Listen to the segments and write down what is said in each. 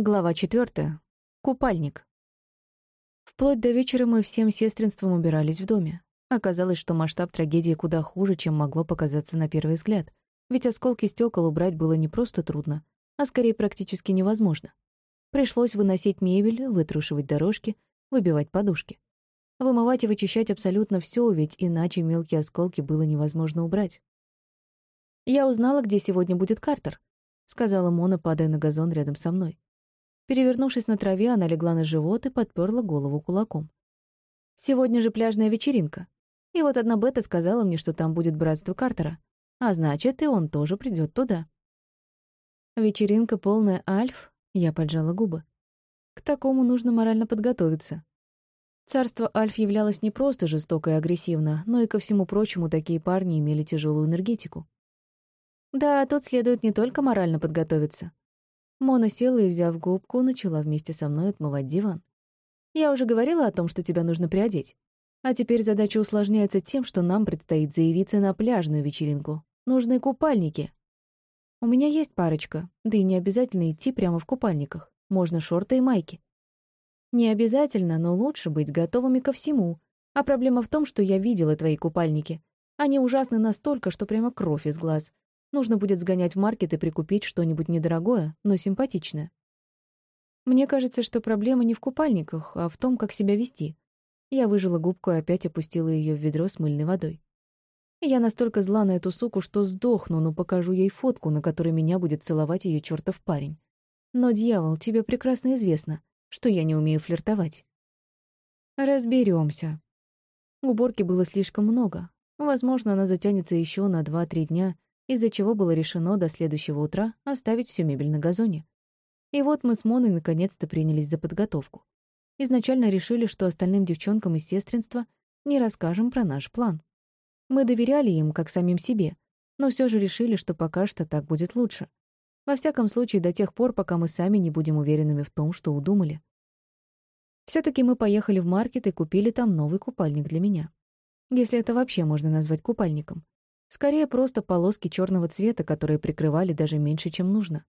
Глава четвертая. Купальник. Вплоть до вечера мы всем сестринством убирались в доме. Оказалось, что масштаб трагедии куда хуже, чем могло показаться на первый взгляд. Ведь осколки стекол убрать было не просто трудно, а скорее практически невозможно. Пришлось выносить мебель, вытрушивать дорожки, выбивать подушки. Вымывать и вычищать абсолютно все, ведь иначе мелкие осколки было невозможно убрать. «Я узнала, где сегодня будет Картер», — сказала Мона, падая на газон рядом со мной. Перевернувшись на траве, она легла на живот и подперла голову кулаком. «Сегодня же пляжная вечеринка. И вот одна Бета сказала мне, что там будет братство Картера. А значит, и он тоже придет туда». «Вечеринка полная альф?» — я поджала губы. «К такому нужно морально подготовиться». Царство Альф являлось не просто жестоко и агрессивно, но и, ко всему прочему, такие парни имели тяжелую энергетику. Да, тут следует не только морально подготовиться, Мона села и, взяв губку, начала вместе со мной отмывать диван. «Я уже говорила о том, что тебя нужно приодеть. А теперь задача усложняется тем, что нам предстоит заявиться на пляжную вечеринку. Нужны купальники». «У меня есть парочка, да и не обязательно идти прямо в купальниках. Можно шорты и майки». «Не обязательно, но лучше быть готовыми ко всему. А проблема в том, что я видела твои купальники. Они ужасны настолько, что прямо кровь из глаз. Нужно будет сгонять в маркет и прикупить что-нибудь недорогое, но симпатичное. Мне кажется, что проблема не в купальниках, а в том, как себя вести. Я выжила губку и опять опустила ее в ведро с мыльной водой. Я настолько зла на эту суку, что сдохну, но покажу ей фотку, на которой меня будет целовать ее чертов парень. Но, дьявол, тебе прекрасно известно, что я не умею флиртовать. Разберемся. Уборки было слишком много. Возможно, она затянется еще на два-три дня, из-за чего было решено до следующего утра оставить всю мебель на газоне. И вот мы с Моной наконец-то принялись за подготовку. Изначально решили, что остальным девчонкам из сестринства не расскажем про наш план. Мы доверяли им, как самим себе, но все же решили, что пока что так будет лучше. Во всяком случае, до тех пор, пока мы сами не будем уверенными в том, что удумали. все таки мы поехали в маркет и купили там новый купальник для меня. Если это вообще можно назвать купальником. Скорее, просто полоски черного цвета, которые прикрывали даже меньше, чем нужно.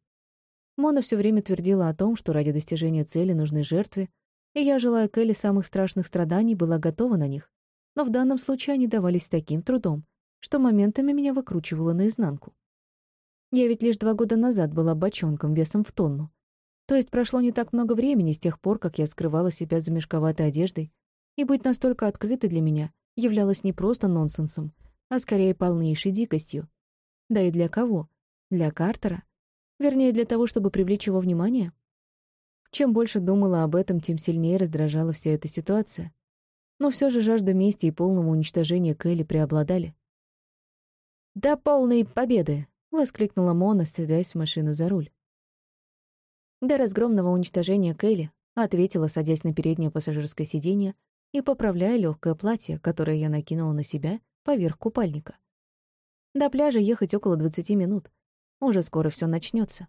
Мона все время твердила о том, что ради достижения цели нужны жертвы, и я, желая Келли самых страшных страданий, была готова на них. Но в данном случае они давались таким трудом, что моментами меня выкручивало наизнанку. Я ведь лишь два года назад была бочонком весом в тонну. То есть прошло не так много времени с тех пор, как я скрывала себя за мешковатой одеждой, и быть настолько открытой для меня являлось не просто нонсенсом, а скорее полнейшей дикостью. Да и для кого? Для Картера? Вернее, для того, чтобы привлечь его внимание? Чем больше думала об этом, тем сильнее раздражала вся эта ситуация. Но все же жажда мести и полного уничтожения Кэлли преобладали. «До полной победы!» — воскликнула Мона, садясь в машину за руль. До разгромного уничтожения Кэлли ответила, садясь на переднее пассажирское сиденье и поправляя легкое платье, которое я накинула на себя поверх купальника. До пляжа ехать около 20 минут. Уже скоро все начнется.